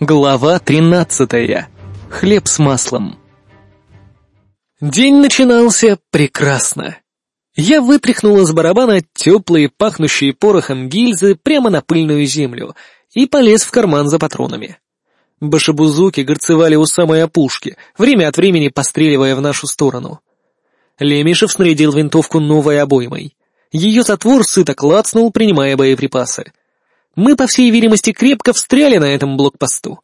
Глава 13. Хлеб с маслом. День начинался прекрасно. Я вытряхнул из барабана теплые, пахнущие порохом гильзы прямо на пыльную землю и полез в карман за патронами. Башебузуки горцевали у самой опушки, время от времени постреливая в нашу сторону. Лемишев снарядил винтовку новой обоймой. Ее затвор сыто клацнул, принимая боеприпасы. Мы, по всей видимости, крепко встряли на этом блокпосту.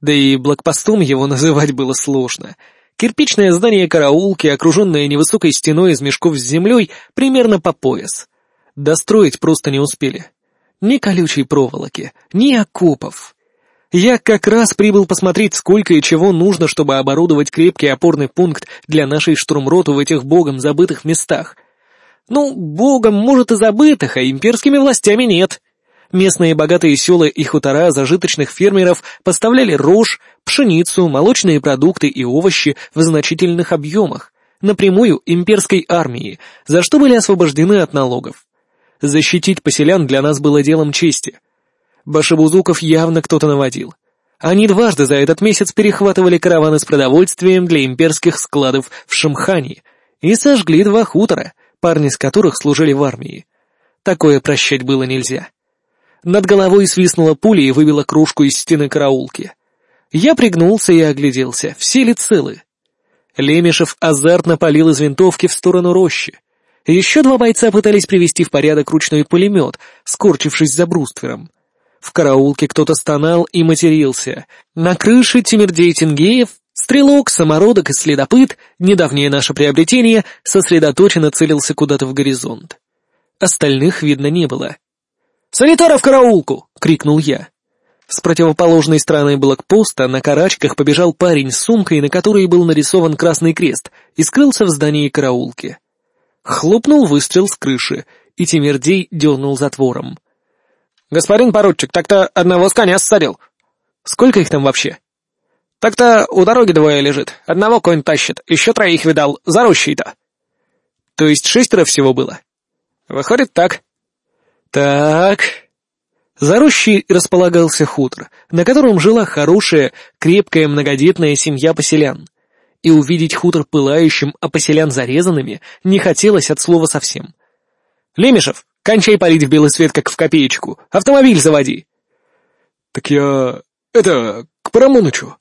Да и блокпостом его называть было сложно. Кирпичное здание караулки, окруженное невысокой стеной из мешков с землей, примерно по пояс. Достроить просто не успели. Ни колючей проволоки, ни окопов. Я как раз прибыл посмотреть, сколько и чего нужно, чтобы оборудовать крепкий опорный пункт для нашей штурмроты в этих богом забытых местах. Ну, богом, может, и забытых, а имперскими властями нет. Местные богатые села и хутора зажиточных фермеров поставляли рожь, пшеницу, молочные продукты и овощи в значительных объемах, напрямую имперской армии, за что были освобождены от налогов. Защитить поселян для нас было делом чести. Башебузуков явно кто-то наводил. Они дважды за этот месяц перехватывали караваны с продовольствием для имперских складов в Шамхане и сожгли два хутора, парни с которых служили в армии. Такое прощать было нельзя. Над головой свистнула пуля и выбила кружку из стены караулки. Я пригнулся и огляделся, все ли целы. Лемешев азартно палил из винтовки в сторону рощи. Еще два бойца пытались привести в порядок ручной пулемет, скорчившись за бруствером. В караулке кто-то стонал и матерился. На крыше Тимирдей Тингеев, стрелок, самородок и следопыт, недавнее наше приобретение, сосредоточенно целился куда-то в горизонт. Остальных видно не было. «Санитара в караулку!» — крикнул я. С противоположной стороны блокпоста на карачках побежал парень с сумкой, на которой был нарисован красный крест, и скрылся в здании караулки. Хлопнул выстрел с крыши, и Тимирдей дернул затвором. «Господин поручик, так-то одного с коня ссадил». «Сколько их там вообще?» «Так-то у дороги двое лежит, одного конь тащит, еще троих видал, за рощей-то». «То есть шестеро всего было?» «Выходит так», так. За рощей располагался хутор, на котором жила хорошая, крепкая, многодетная семья поселян. И увидеть хутор пылающим, а поселян зарезанными не хотелось от слова совсем. «Лемешев, кончай палить в белый свет, как в копеечку. Автомобиль заводи!» «Так я... это... к Парамонычу».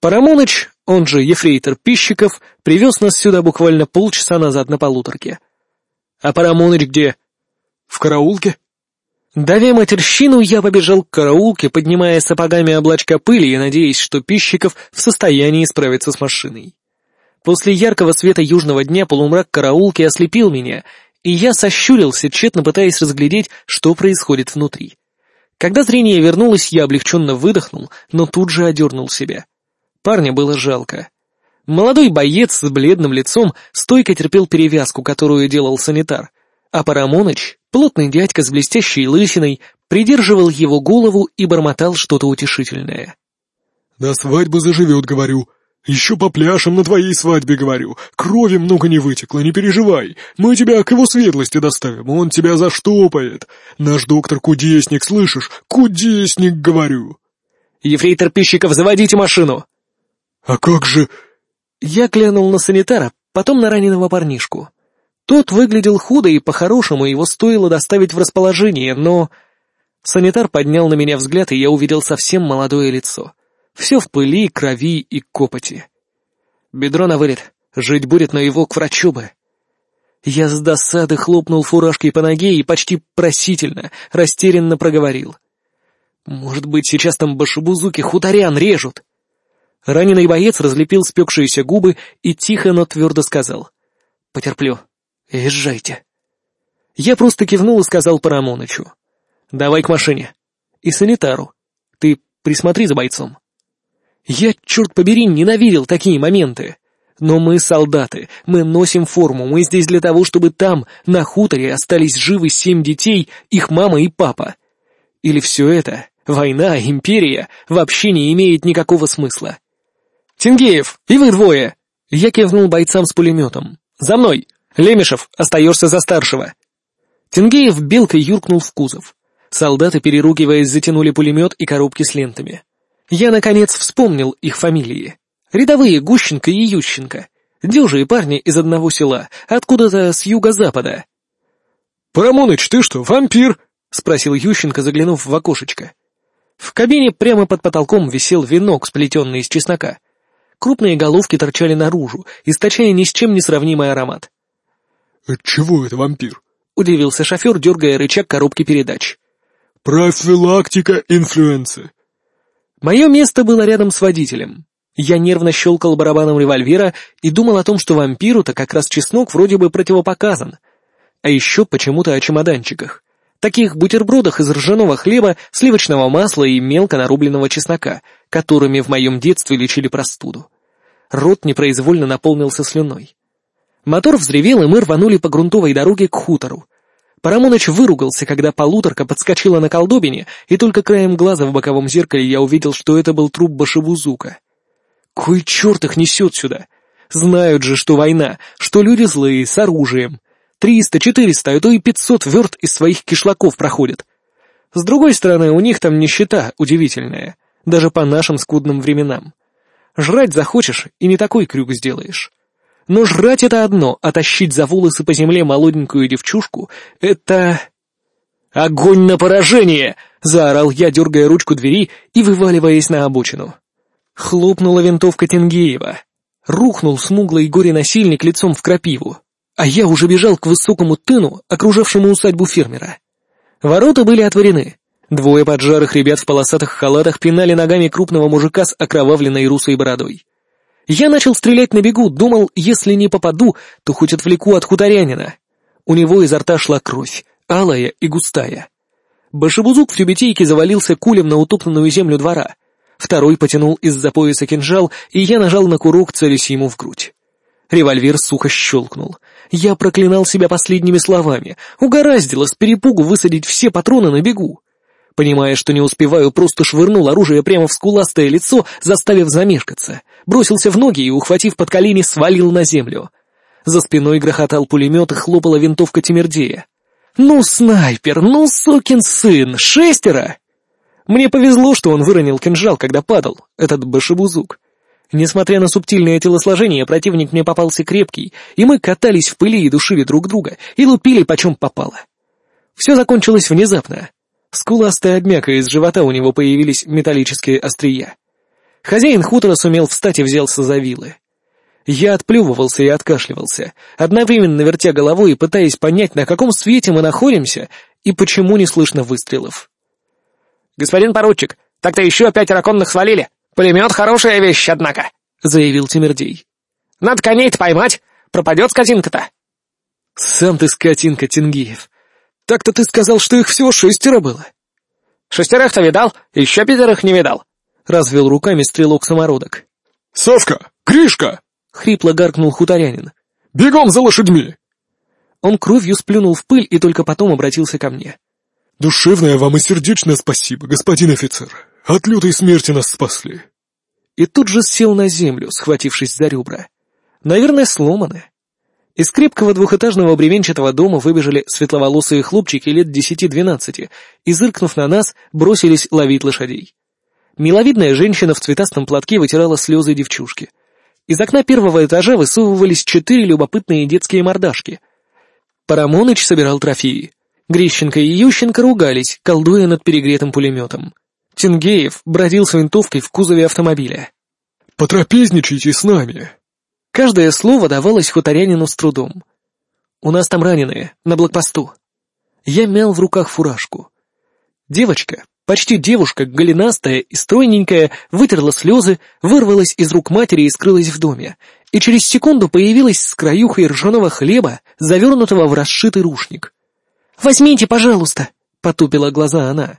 Парамоныч, он же ефрейтор Пищиков, привез нас сюда буквально полчаса назад на полуторке. «А Парамоныч где?» «В караулке?» Давя матерщину, я побежал к караулке, поднимая сапогами облачка пыли и надеясь, что Пищиков в состоянии справиться с машиной. После яркого света южного дня полумрак караулки ослепил меня, и я сощурился, тщетно пытаясь разглядеть, что происходит внутри. Когда зрение вернулось, я облегченно выдохнул, но тут же одернул себя. Парня было жалко. Молодой боец с бледным лицом стойко терпел перевязку, которую делал санитар, а Парамоныч Плотный дядька с блестящей лысиной придерживал его голову и бормотал что-то утешительное. «На свадьбу заживет, говорю. Еще попляшем на твоей свадьбе, говорю. Крови много не вытекло, не переживай. Мы тебя к его светлости доставим, он тебя заштопает. Наш доктор кудесник, слышишь? Кудесник, говорю». «Ефрейтор Пищиков, заводите машину!» «А как же...» Я глянул на санитара, потом на раненого парнишку. Тот выглядел худо, и по-хорошему его стоило доставить в расположение, но... Санитар поднял на меня взгляд, и я увидел совсем молодое лицо. Все в пыли, крови и копоти. Бедро на вылет. Жить будет, но его к врачу бы. Я с досады хлопнул фуражкой по ноге и почти просительно, растерянно проговорил. «Может быть, сейчас там башебузуки хуторян режут?» Раненый боец разлепил спекшиеся губы и тихо, но твердо сказал. «Потерплю. «Езжайте». Я просто кивнул и сказал Парамонычу. «Давай к машине. И санитару. Ты присмотри за бойцом». Я, черт побери, ненавидел такие моменты. Но мы солдаты, мы носим форму, мы здесь для того, чтобы там, на хуторе, остались живы семь детей, их мама и папа. Или все это, война, империя, вообще не имеет никакого смысла. «Тингеев, и вы двое!» Я кивнул бойцам с пулеметом. «За мной!» Лемешев, остаешься за старшего!» Тенгеев белкой юркнул в кузов. Солдаты, переругиваясь, затянули пулемет и коробки с лентами. Я, наконец, вспомнил их фамилии. Рядовые Гущенко и Ющенко. Дюжие парни из одного села, откуда-то с юго-запада. «Парамоныч, ты что, вампир?» — спросил Ющенко, заглянув в окошечко. В кабине прямо под потолком висел венок, сплетенный из чеснока. Крупные головки торчали наружу, источая ни с чем не сравнимый аромат. «Чего это вампир?» — удивился шофер, дергая рычаг коробки передач. «Профилактика инфлюенции». Мое место было рядом с водителем. Я нервно щелкал барабаном револьвера и думал о том, что вампиру-то как раз чеснок вроде бы противопоказан. А еще почему-то о чемоданчиках. Таких бутербродах из ржаного хлеба, сливочного масла и мелко нарубленного чеснока, которыми в моем детстве лечили простуду. Рот непроизвольно наполнился слюной. Мотор взревел, и мы рванули по грунтовой дороге к хутору. Парамоныч выругался, когда полуторка подскочила на колдобине, и только краем глаза в боковом зеркале я увидел, что это был труп башевузука. Кой черт их несет сюда? Знают же, что война, что люди злые, с оружием. Триста, четыреста, а то и пятьсот верт из своих кишлаков проходят. С другой стороны, у них там нищета удивительная, даже по нашим скудным временам. Жрать захочешь, и не такой крюк сделаешь. Но жрать это одно, а тащить за волосы по земле молоденькую девчушку — это... «Огонь на поражение!» — заорал я, дергая ручку двери и вываливаясь на обочину. Хлопнула винтовка Тенгеева. Рухнул смуглый горе-насильник лицом в крапиву а я уже бежал к высокому тыну, окружавшему усадьбу фермера. Ворота были отворены. Двое поджарых ребят в полосатых халатах пинали ногами крупного мужика с окровавленной русой бородой. Я начал стрелять на бегу, думал, если не попаду, то хоть отвлеку от хуторянина. У него изо рта шла кровь, алая и густая. Башебузук в тюбетейке завалился кулем на утоптанную землю двора. Второй потянул из-за пояса кинжал, и я нажал на курок, целясь ему в грудь. Револьвер сухо щелкнул. Я проклинал себя последними словами. Угораздило с перепугу высадить все патроны на бегу. Понимая, что не успеваю, просто швырнул оружие прямо в скуластое лицо, заставив замешкаться. Бросился в ноги и, ухватив под колени, свалил на землю. За спиной грохотал пулемет и хлопала винтовка Тимирдея. «Ну, снайпер, ну, сукин сын, шестеро!» Мне повезло, что он выронил кинжал, когда падал, этот башебузук. Несмотря на субтильное телосложение, противник мне попался крепкий, и мы катались в пыли и душили друг друга, и лупили почем попало. Все закончилось внезапно. Скуластая обмяка из живота у него появились металлические острия. Хозяин хутора сумел встать и взялся за вилы. Я отплевывался и откашливался, одновременно вертя головой и пытаясь понять, на каком свете мы находимся и почему не слышно выстрелов. «Господин поручик, так-то еще пять раконных свалили!» «Пулемет — хорошая вещь, однако», — заявил Тимирдей. «Надо коней-то поймать, пропадет скотинка-то». «Сам ты скотинка, Тингиев. Так-то ты сказал, что их всего шестеро было». «Шестерых-то видал, еще пятерых не видал», — развел руками стрелок-самородок. «Савка! Гришка!» — хрипло гаркнул хуторянин. «Бегом за лошадьми!» Он кровью сплюнул в пыль и только потом обратился ко мне. «Душевное вам и сердечное спасибо, господин офицер. От лютой смерти нас спасли. И тут же сел на землю, схватившись за ребра. Наверное, сломаны. Из крепкого двухэтажного бревенчатого дома выбежали светловолосые хлопчики лет десяти-двенадцати и, зыркнув на нас, бросились ловить лошадей. Миловидная женщина в цветастом платке вытирала слезы девчушки. Из окна первого этажа высовывались четыре любопытные детские мордашки. Парамоныч собирал трофеи. Грищенко и Ющенко ругались, колдуя над перегретым пулеметом. Тингеев бродил с винтовкой в кузове автомобиля. «Потрапезничайте с нами!» Каждое слово давалось хуторянину с трудом. «У нас там раненые, на блокпосту». Я мял в руках фуражку. Девочка, почти девушка, голенастая и стройненькая, вытерла слезы, вырвалась из рук матери и скрылась в доме, и через секунду появилась с краюхой ржаного хлеба, завернутого в расшитый рушник. «Возьмите, пожалуйста!» — потупила глаза она.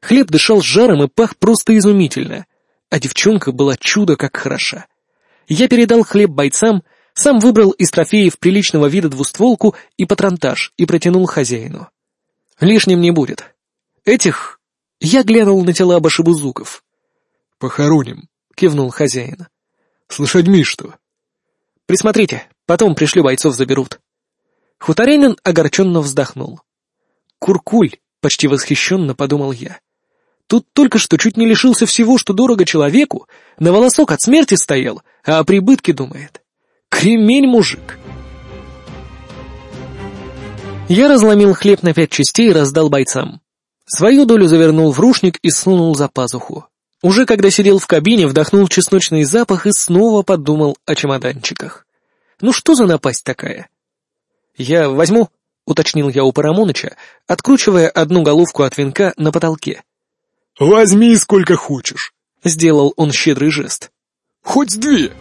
Хлеб дышал жаром и пах просто изумительно, а девчонка была чудо как хороша. Я передал хлеб бойцам, сам выбрал из трофеев приличного вида двустволку и патронтаж и протянул хозяину. Лишним не будет. Этих... Я глянул на тела башебузуков. «Похороним», — кивнул хозяин. «С лошадьми что?» «Присмотрите, потом пришлю бойцов заберут». Хуторянин огорченно вздохнул. «Куркуль», — почти восхищенно подумал я. Тут только что чуть не лишился всего, что дорого человеку, на волосок от смерти стоял, а о прибытке думает. Кремень, мужик. Я разломил хлеб на пять частей и раздал бойцам. Свою долю завернул в рушник и сунул за пазуху. Уже когда сидел в кабине, вдохнул чесночный запах и снова подумал о чемоданчиках. Ну что за напасть такая? Я возьму, уточнил я у Парамоныча, откручивая одну головку от венка на потолке. «Возьми сколько хочешь», — сделал он щедрый жест. «Хоть две».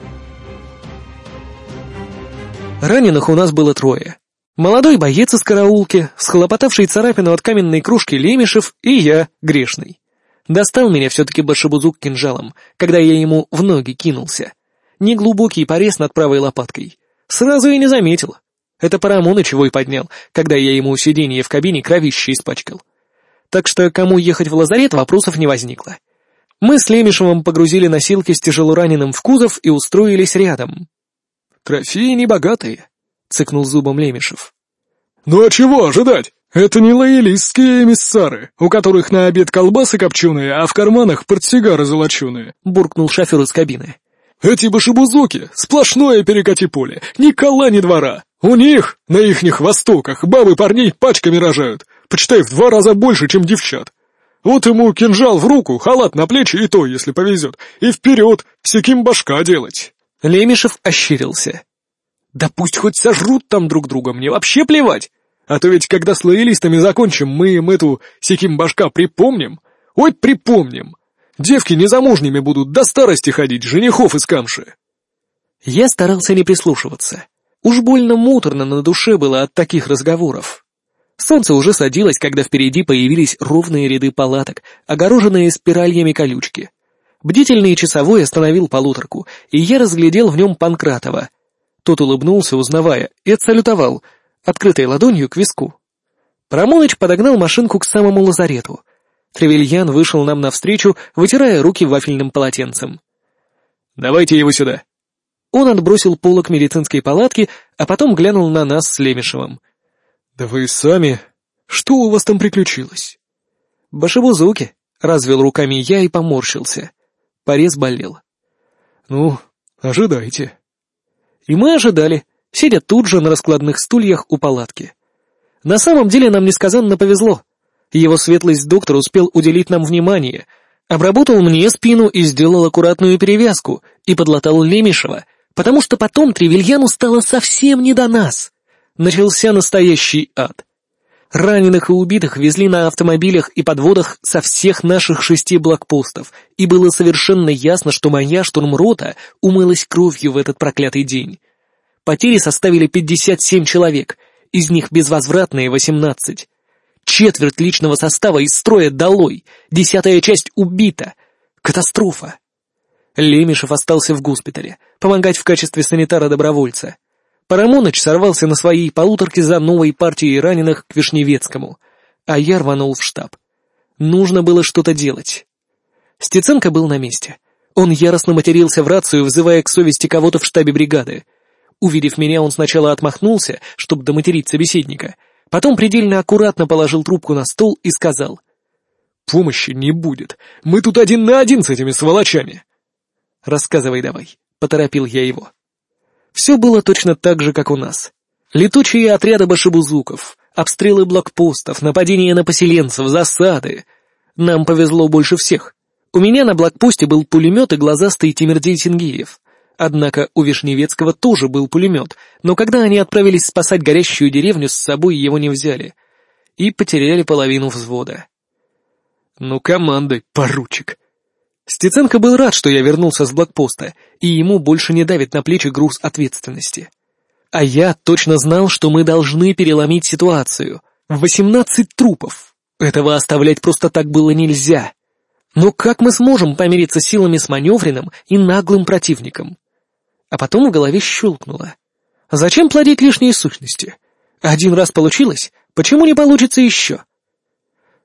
Раненых у нас было трое. Молодой боец из караулки, схлопотавший царапину от каменной кружки Лемешев и я, грешный. Достал меня все-таки башебузук кинжалом, когда я ему в ноги кинулся. Неглубокий порез над правой лопаткой. Сразу и не заметил. Это Парамоныч вой поднял, когда я ему сиденье в кабине кровище испачкал так что кому ехать в лазарет вопросов не возникло. Мы с Лемешевым погрузили носилки с тяжелораненым в кузов и устроились рядом. «Трофеи небогатые», — цыкнул зубом Лемешев. «Ну а чего ожидать? Это не лоялистские эмиссары, у которых на обед колбасы копченые, а в карманах портсигары золоченые», — буркнул шофер из кабины. «Эти башебузуки — сплошное перекати поле, ни кола, ни двора. У них, на ихних востоках, бабы парней пачками рожают, почитай, в два раза больше, чем девчат. Вот ему кинжал в руку, халат на плечи и то, если повезет, и вперед, всяким башка делать. Лемешев ощерился. Да пусть хоть сожрут там друг друга, мне вообще плевать. А то ведь когда с лоялистами закончим, мы им эту секим башка припомним. Ой, припомним. Девки незамужними будут до старости ходить, женихов из камши. Я старался не прислушиваться. Уж больно муторно на душе было от таких разговоров. Солнце уже садилось, когда впереди появились ровные ряды палаток, огороженные спиральями колючки. Бдительный часовой остановил полуторку, и я разглядел в нем Панкратова. Тот улыбнулся, узнавая, и отсалютовал, открытой ладонью к виску. Промоныч подогнал машинку к самому лазарету. Тревельян вышел нам навстречу, вытирая руки вафельным полотенцем. «Давайте его сюда». Он отбросил полок медицинской палатки, а потом глянул на нас с Лемешевым — «Да вы сами... Что у вас там приключилось?» «Башебузуки», — развел руками я и поморщился. Порез болел. «Ну, ожидайте». И мы ожидали, сидя тут же на раскладных стульях у палатки. На самом деле нам несказанно повезло. Его светлость доктор успел уделить нам внимание, обработал мне спину и сделал аккуратную перевязку, и подлатал Лемешева, потому что потом Тревельяну стало совсем не до нас начался настоящий ад. Раненых и убитых везли на автомобилях и подводах со всех наших шести блокпостов, и было совершенно ясно, что моя штурмрота умылась кровью в этот проклятый день. Потери составили 57 человек, из них безвозвратные 18. Четверть личного состава из строя долой, десятая часть убита. Катастрофа. Лемешев остался в госпитале, помогать в качестве санитара-добровольца. Парамоныч сорвался на своей полуторке за новой партией раненых к Вишневецкому, а я рванул в штаб. Нужно было что-то делать. Стеценко был на месте. Он яростно матерился в рацию, вызывая к совести кого-то в штабе бригады. Увидев меня, он сначала отмахнулся, чтобы доматерить собеседника, потом предельно аккуратно положил трубку на стол и сказал. «Помощи не будет. Мы тут один на один с этими сволочами». «Рассказывай давай», — поторопил я его. Все было точно так же, как у нас. Летучие отряды башебузуков, обстрелы блокпостов, нападения на поселенцев, засады. Нам повезло больше всех. У меня на блокпосте был пулемет и глазастый Тимирдей Тингиев. Однако у Вишневецкого тоже был пулемет, но когда они отправились спасать горящую деревню, с собой его не взяли. И потеряли половину взвода. «Ну, командой, поручик!» Стеценко был рад, что я вернулся с блокпоста, и ему больше не давит на плечи груз ответственности. А я точно знал, что мы должны переломить ситуацию. Восемнадцать трупов. Этого оставлять просто так было нельзя. Но как мы сможем помириться силами с маневренным и наглым противником? А потом в голове щелкнуло. Зачем плодить лишние сущности? Один раз получилось, почему не получится еще?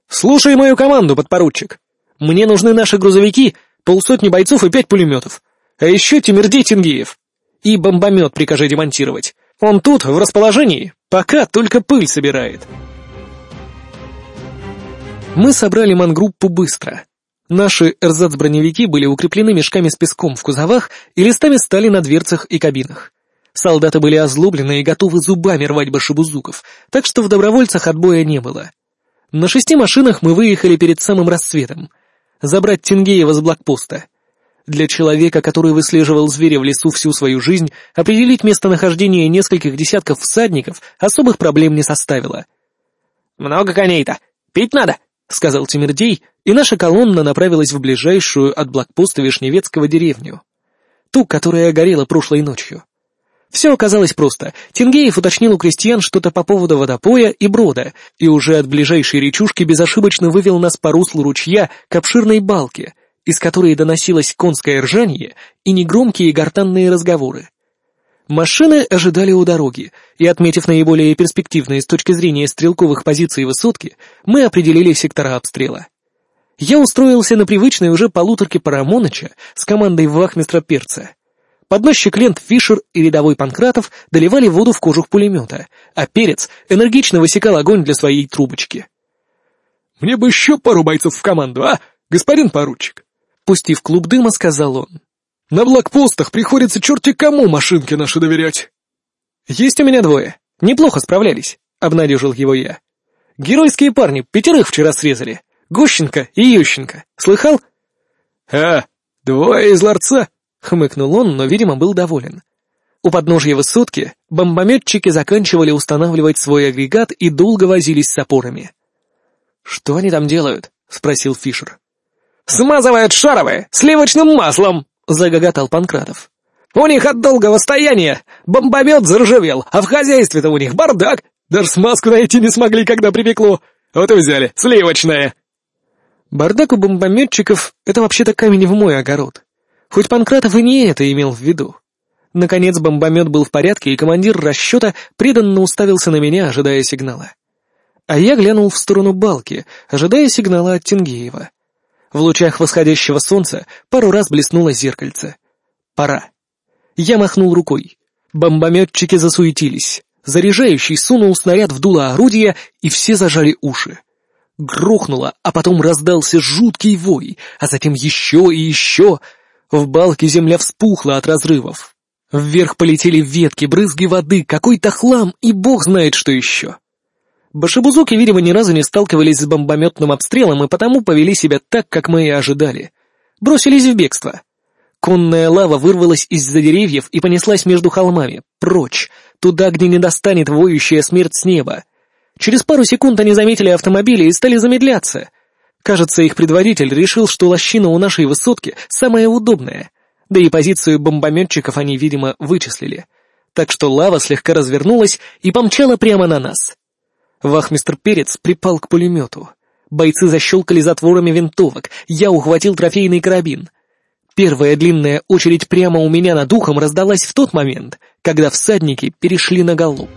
«Слушай мою команду, подпоручик!» Мне нужны наши грузовики, полсотни бойцов и пять пулеметов. А еще Тимирдей Тингиев. И бомбомет прикажи демонтировать. Он тут, в расположении, пока только пыль собирает. Мы собрали мангруппу быстро. Наши эрзац-броневики были укреплены мешками с песком в кузовах и листами стали на дверцах и кабинах. Солдаты были озлоблены и готовы зубами рвать башибузуков, так что в добровольцах отбоя не было. На шести машинах мы выехали перед самым рассветом. Забрать Тингеева с блокпоста. Для человека, который выслеживал зверя в лесу всю свою жизнь, определить местонахождение нескольких десятков всадников особых проблем не составило. «Много коней-то! Пить надо!» — сказал Тимирдей, и наша колонна направилась в ближайшую от блокпоста Вишневецкого деревню. Ту, которая горела прошлой ночью. Все оказалось просто. Тингеев уточнил у крестьян что-то по поводу водопоя и брода, и уже от ближайшей речушки безошибочно вывел нас по руслу ручья к обширной балке, из которой доносилось конское ржание и негромкие гортанные разговоры. Машины ожидали у дороги, и, отметив наиболее перспективные с точки зрения стрелковых позиций высотки, мы определили сектора обстрела. Я устроился на привычной уже полуторке Парамоныча с командой вахмистра Перца. Подносчик лент Фишер и рядовой Панкратов доливали воду в кожух пулемета, а Перец энергично высекал огонь для своей трубочки. «Мне бы еще пару бойцов в команду, а, господин поручик?» Пустив клуб дыма, сказал он. На блокпостах приходится черти кому машинки наши доверять. Есть у меня двое. Неплохо справлялись, обнадежил его я. Геройские парни, пятерых вчера срезали. Гущенко и Ющенко. Слыхал? А, двое из ларца, хмыкнул он, но, видимо, был доволен. У подножья высотки бомбометчики заканчивали устанавливать свой агрегат и долго возились с опорами. «Что они там делают?» — спросил Фишер. «Смазывают шаровые, сливочным маслом!» — загоготал Панкратов. «У них от долгого стояния бомбомет заржавел, а в хозяйстве-то у них бардак. Даже смазку найти не смогли, когда припекло. Вот и взяли, сливочное». Бардак у бомбометчиков — это вообще-то камень в мой огород. Хоть Панкратов и не это имел в виду. Наконец бомбомет был в порядке, и командир расчета преданно уставился на меня, ожидая сигнала. А я глянул в сторону балки, ожидая сигнала от Тингеева. В лучах восходящего солнца пару раз блеснуло зеркальце. Пора. Я махнул рукой. Бомбометчики засуетились. Заряжающий сунул снаряд в дуло орудия, и все зажали уши. Грохнуло, а потом раздался жуткий вой, а затем еще и еще. В балке земля вспухла от разрывов. Вверх полетели ветки, брызги воды, какой-то хлам и бог знает что еще. Башибузуки, видимо, ни разу не сталкивались с бомбометным обстрелом и потому повели себя так, как мы и ожидали. Бросились в бегство. Конная лава вырвалась из-за деревьев и понеслась между холмами, прочь, туда, где не достанет воющая смерть с неба. Через пару секунд они заметили автомобили и стали замедляться. Кажется, их предводитель решил, что лощина у нашей высотки самая удобная, да и позицию бомбометчиков они, видимо, вычислили. Так что лава слегка развернулась и помчала прямо на нас. Вахмистр Перец припал к пулемету. Бойцы защелкали затворами винтовок, я ухватил трофейный карабин. Первая длинная очередь прямо у меня над ухом раздалась в тот момент, когда всадники перешли на галоп.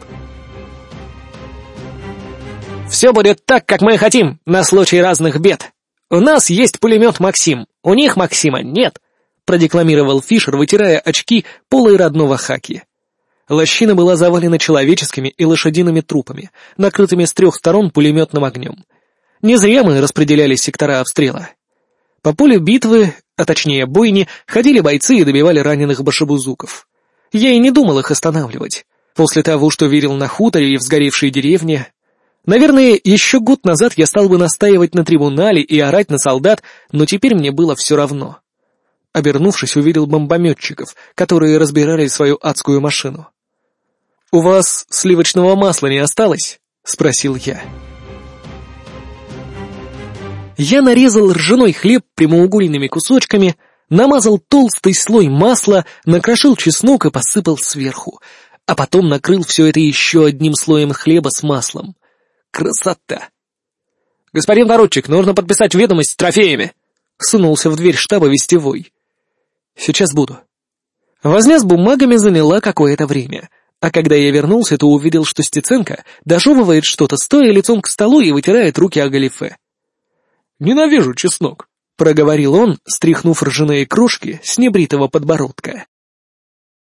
«Все будет так, как мы хотим, на случай разных бед. У нас есть пулемет «Максим», у них «Максима» нет», продекламировал Фишер, вытирая очки полой родного хаки. Лощина была завалена человеческими и лошадиными трупами, накрытыми с трех сторон пулеметным огнем. Не зря мы распределяли сектора обстрела. По полю битвы, а точнее бойни, ходили бойцы и добивали раненых башебузуков. Я и не думал их останавливать. После того, что верил на хуторе и в сгоревшей деревне... Наверное, еще год назад я стал бы настаивать на трибунале и орать на солдат, но теперь мне было все равно. Обернувшись, увидел бомбометчиков, которые разбирали свою адскую машину. «У вас сливочного масла не осталось?» — спросил я. Я нарезал ржаной хлеб прямоугольными кусочками, намазал толстый слой масла, накрошил чеснок и посыпал сверху, а потом накрыл все это еще одним слоем хлеба с маслом. Красота! «Господин поручик, нужно подписать ведомость с трофеями!» Сунулся в дверь штаба вестевой. «Сейчас буду». Возня с бумагами заняла какое-то время — а когда я вернулся, то увидел, что Стеценко дожевывает что-то, стоя лицом к столу и вытирает руки о галифе. «Ненавижу чеснок», — проговорил он, стряхнув ржаные крошки с небритого подбородка.